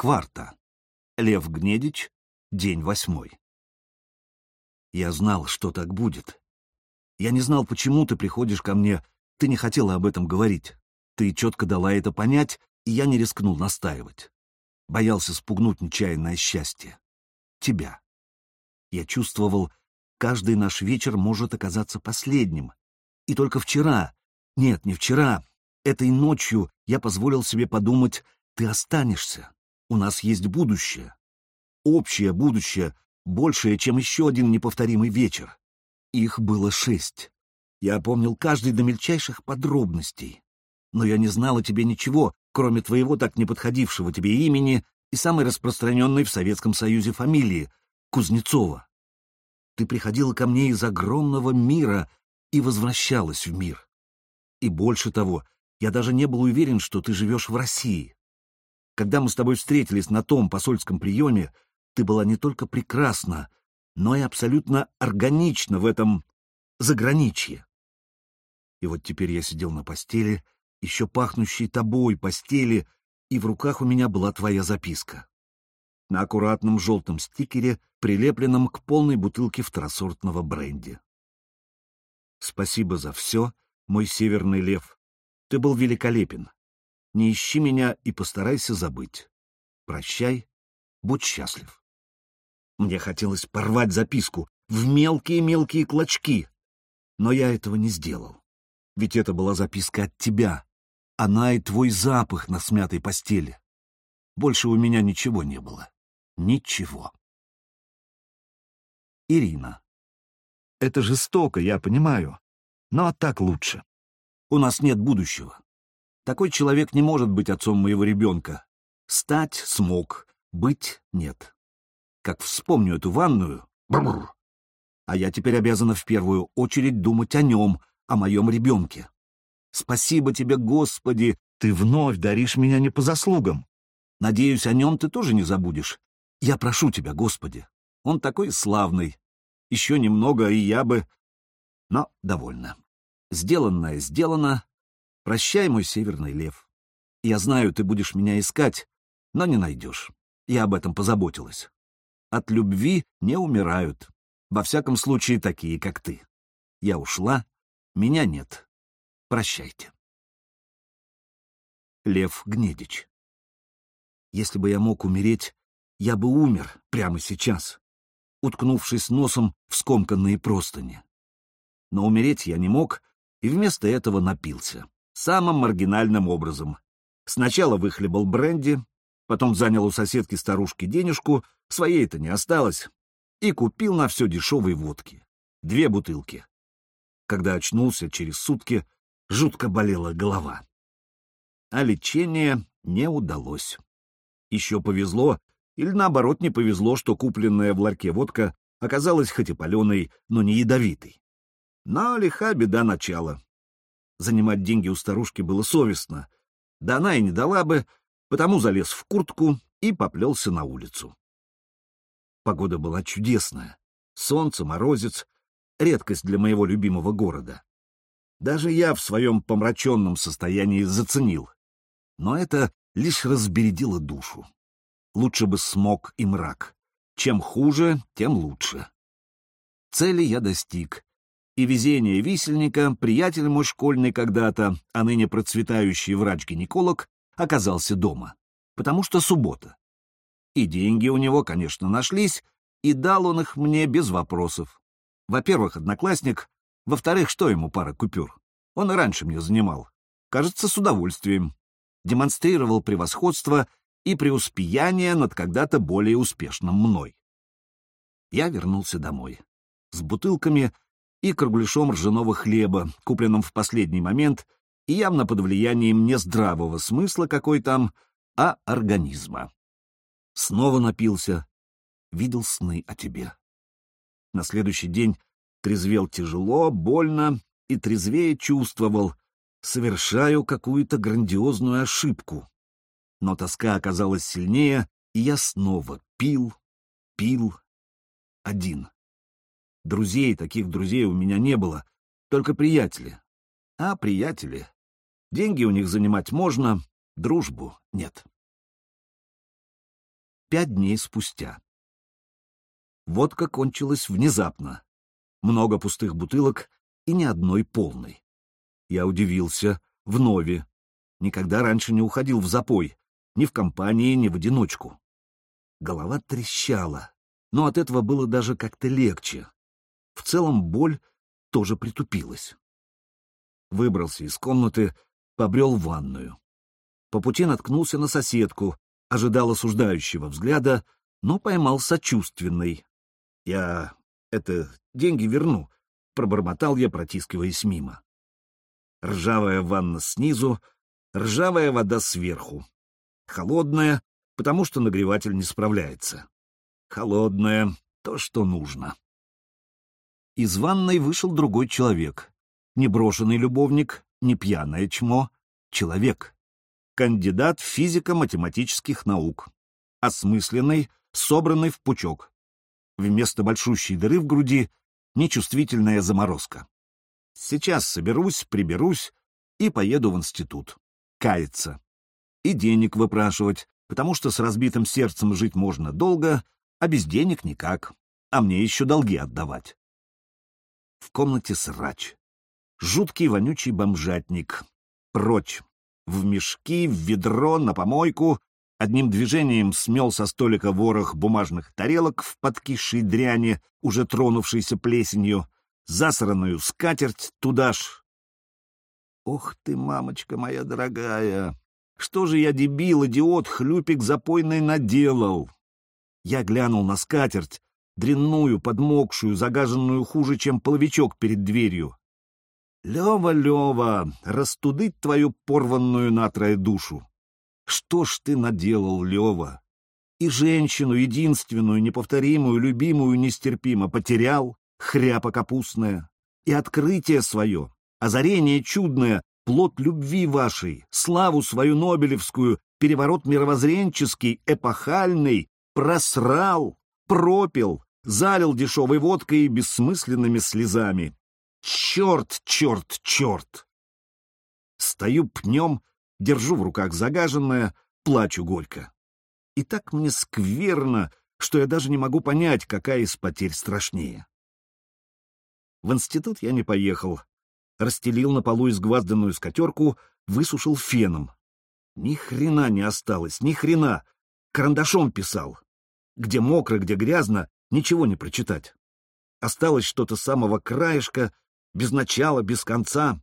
Кварта. Лев Гнедич. День восьмой. Я знал, что так будет. Я не знал, почему ты приходишь ко мне. Ты не хотела об этом говорить. Ты четко дала это понять, и я не рискнул настаивать. Боялся спугнуть нечаянное счастье. Тебя. Я чувствовал, каждый наш вечер может оказаться последним. И только вчера, нет, не вчера, этой ночью я позволил себе подумать, ты останешься. У нас есть будущее. Общее будущее, большее, чем еще один неповторимый вечер. Их было шесть. Я помнил каждый до мельчайших подробностей. Но я не знал о тебе ничего, кроме твоего так не подходившего тебе имени и самой распространенной в Советском Союзе фамилии — Кузнецова. Ты приходила ко мне из огромного мира и возвращалась в мир. И больше того, я даже не был уверен, что ты живешь в России. Когда мы с тобой встретились на том посольском приеме, ты была не только прекрасна, но и абсолютно органична в этом заграничье. И вот теперь я сидел на постели, еще пахнущей тобой постели, и в руках у меня была твоя записка. На аккуратном желтом стикере, прилепленном к полной бутылке второсортного бренди. Спасибо за все, мой северный лев. Ты был великолепен. Не ищи меня и постарайся забыть. Прощай, будь счастлив. Мне хотелось порвать записку в мелкие-мелкие клочки, но я этого не сделал. Ведь это была записка от тебя. Она и твой запах на смятой постели. Больше у меня ничего не было. Ничего. Ирина. Это жестоко, я понимаю. Но так лучше. У нас нет будущего. Такой человек не может быть отцом моего ребенка. Стать смог, быть нет. Как вспомню эту ванную... Бррр. А я теперь обязана в первую очередь думать о нем, о моем ребенке. Спасибо тебе, Господи, ты вновь даришь меня не по заслугам. Надеюсь, о нем ты тоже не забудешь. Я прошу тебя, Господи. Он такой славный. Еще немного, и я бы... Но довольно. Сделанное сделано. Прощай, мой северный лев. Я знаю, ты будешь меня искать, но не найдешь. Я об этом позаботилась. От любви не умирают. Во всяком случае, такие, как ты. Я ушла, меня нет. Прощайте. Лев Гнедич. Если бы я мог умереть, я бы умер прямо сейчас, уткнувшись носом в скомканные простыни. Но умереть я не мог, и вместо этого напился. Самым маргинальным образом. Сначала выхлебал бренди, потом занял у соседки старушки денежку, своей-то не осталось, и купил на все дешевые водки. Две бутылки. Когда очнулся через сутки, жутко болела голова. А лечение не удалось. Еще повезло, или наоборот не повезло, что купленная в ларьке водка оказалась хоть и паленой, но не ядовитой. Но лиха беда начала. Занимать деньги у старушки было совестно. Да она и не дала бы, потому залез в куртку и поплелся на улицу. Погода была чудесная. Солнце, морозец — редкость для моего любимого города. Даже я в своем помраченном состоянии заценил. Но это лишь разбередило душу. Лучше бы смог и мрак. Чем хуже, тем лучше. Цели я достиг. И везение висельника, приятель мой школьный когда-то, а ныне процветающий врач-гинеколог, оказался дома. Потому что суббота. И деньги у него, конечно, нашлись, и дал он их мне без вопросов. Во-первых, одноклассник, во-вторых, что ему пара купюр? Он и раньше мне занимал. Кажется, с удовольствием. Демонстрировал превосходство и преуспеяние над когда-то более успешным мной. Я вернулся домой. С бутылками и кругляшом ржаного хлеба, купленным в последний момент и явно под влиянием не здравого смысла какой там, а организма. Снова напился, видел сны о тебе. На следующий день трезвел тяжело, больно и трезвее чувствовал, совершаю какую-то грандиозную ошибку. Но тоска оказалась сильнее, и я снова пил, пил, один. Друзей, таких друзей у меня не было, только приятели. А приятели? Деньги у них занимать можно, дружбу нет. пять дней спустя. Водка кончилась внезапно. Много пустых бутылок и ни одной полной. Я удивился, вновь. Никогда раньше не уходил в запой, ни в компании, ни в одиночку. Голова трещала, но от этого было даже как-то легче. В целом боль тоже притупилась. Выбрался из комнаты, побрел в ванную. По пути наткнулся на соседку, ожидал осуждающего взгляда, но поймал сочувственный. «Я... это... деньги верну», — пробормотал я, протискиваясь мимо. Ржавая ванна снизу, ржавая вода сверху. Холодная, потому что нагреватель не справляется. Холодная — то, что нужно. Из ванной вышел другой человек. Не брошенный любовник, не пьяное чмо. Человек. Кандидат физико-математических наук. Осмысленный, собранный в пучок. Вместо большущей дыры в груди — нечувствительная заморозка. Сейчас соберусь, приберусь и поеду в институт. Каяться. И денег выпрашивать, потому что с разбитым сердцем жить можно долго, а без денег никак. А мне еще долги отдавать. В комнате срач. Жуткий вонючий бомжатник. Прочь. В мешки, в ведро, на помойку. Одним движением смел со столика ворох бумажных тарелок в подкисшей дряни, уже тронувшейся плесенью, засранную скатерть туда ж. Ох ты, мамочка моя дорогая! Что же я, дебил, идиот, хлюпик запойный наделал? Я глянул на скатерть, дрянную, подмокшую, загаженную хуже, чем половичок перед дверью. Лева, Лева, растудыть твою порванную натрое душу. Что ж ты наделал, Лева? И женщину, единственную, неповторимую, любимую, нестерпимо потерял, хряпа капустная, и открытие свое, озарение чудное, плод любви вашей, славу свою нобелевскую, переворот мировоззренческий, эпохальный, просрал, пропил, залил дешевой водкой и бессмысленными слезами. Черт, черт, черт! Стою пнем, держу в руках загаженное, плачу горько. И так мне скверно, что я даже не могу понять, какая из потерь страшнее. В институт я не поехал. Расстелил на полу изгвазданную скатерку, высушил феном. Ни хрена не осталось, ни хрена. Карандашом писал. Где мокро, где грязно, ничего не прочитать. Осталось что-то самого краешка, без начала, без конца.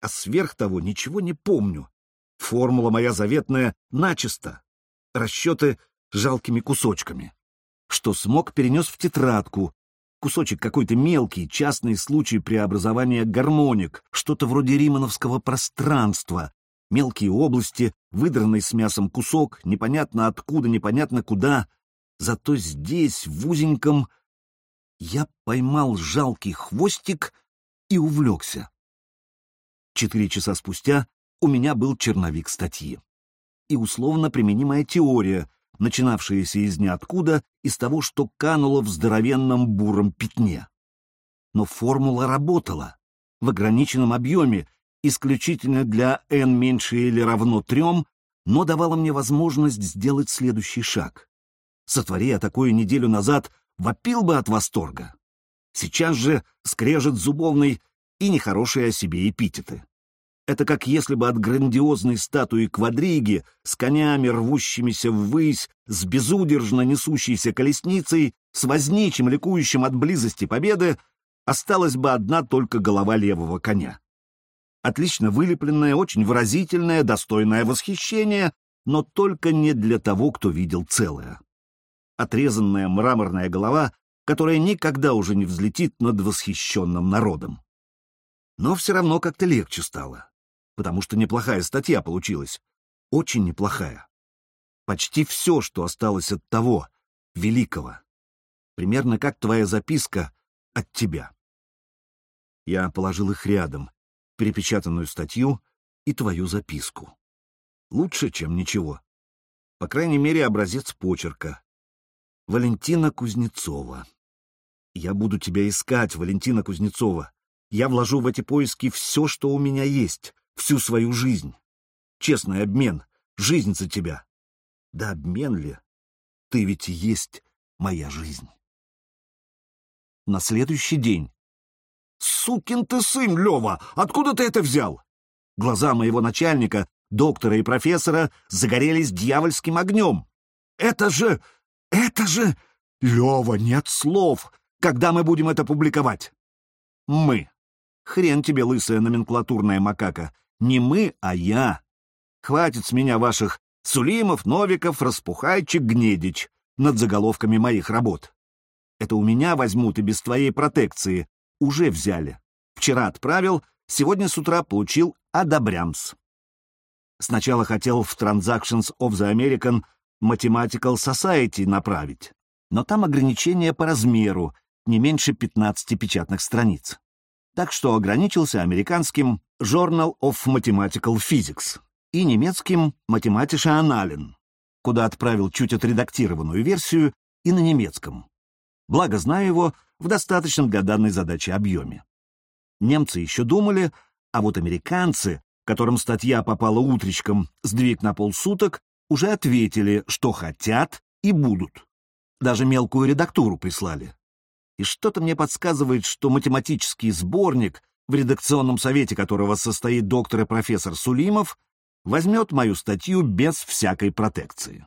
А сверх того ничего не помню. Формула моя заветная начисто. Расчеты жалкими кусочками. Что смог, перенес в тетрадку, кусочек какой-то мелкий, частный случай преобразования гармоник, что-то вроде римановского пространства, мелкие области, выдранный с мясом кусок, непонятно откуда, непонятно куда. Зато здесь, в узеньком, я поймал жалкий хвостик и увлекся. Четыре часа спустя у меня был черновик статьи. И условно применимая теория, начинавшаяся из ниоткуда, из того, что кануло в здоровенном буром пятне. Но формула работала в ограниченном объеме, исключительно для n меньше или равно трем, но давала мне возможность сделать следующий шаг. Сотвори я такое неделю назад, вопил бы от восторга. Сейчас же скрежет зубовный и нехорошие о себе эпитеты. Это как если бы от грандиозной статуи квадриги с конями, рвущимися ввысь, с безудержно несущейся колесницей, с возничим, ликующим от близости победы, осталась бы одна только голова левого коня. Отлично вылепленная, очень выразительная, достойное восхищение, но только не для того, кто видел целое. Отрезанная мраморная голова, которая никогда уже не взлетит над восхищенным народом. Но все равно как-то легче стало потому что неплохая статья получилась. Очень неплохая. Почти все, что осталось от того, великого. Примерно как твоя записка от тебя. Я положил их рядом, перепечатанную статью и твою записку. Лучше, чем ничего. По крайней мере, образец почерка. Валентина Кузнецова. Я буду тебя искать, Валентина Кузнецова. Я вложу в эти поиски все, что у меня есть всю свою жизнь. Честный обмен, жизнь за тебя. Да обмен ли? Ты ведь и есть моя жизнь. На следующий день. «Сукин ты сын, Лева! Откуда ты это взял?» Глаза моего начальника, доктора и профессора, загорелись дьявольским огнем. «Это же... это же... Лева, нет слов! Когда мы будем это публиковать?» «Мы. Хрен тебе, лысая номенклатурная макака. Не мы, а я. Хватит с меня ваших Сулимов, Новиков, Распухайчик, Гнедич над заголовками моих работ. Это у меня возьмут и без твоей протекции. Уже взяли. Вчера отправил, сегодня с утра получил «Одобрямс». Сначала хотел в Transactions of the American Mathematical Society направить, но там ограничения по размеру, не меньше 15 печатных страниц. Так что ограничился американским Journal of Mathematical Physics и немецким Mathematische Annalen, куда отправил чуть отредактированную версию и на немецком. Благо знаю его в достаточном для данной задачи объеме. Немцы еще думали, а вот американцы, которым статья попала утречком сдвиг на полсуток, уже ответили, что хотят и будут. Даже мелкую редактуру прислали. И что-то мне подсказывает, что математический сборник, в редакционном совете которого состоит доктор и профессор Сулимов, возьмет мою статью без всякой протекции.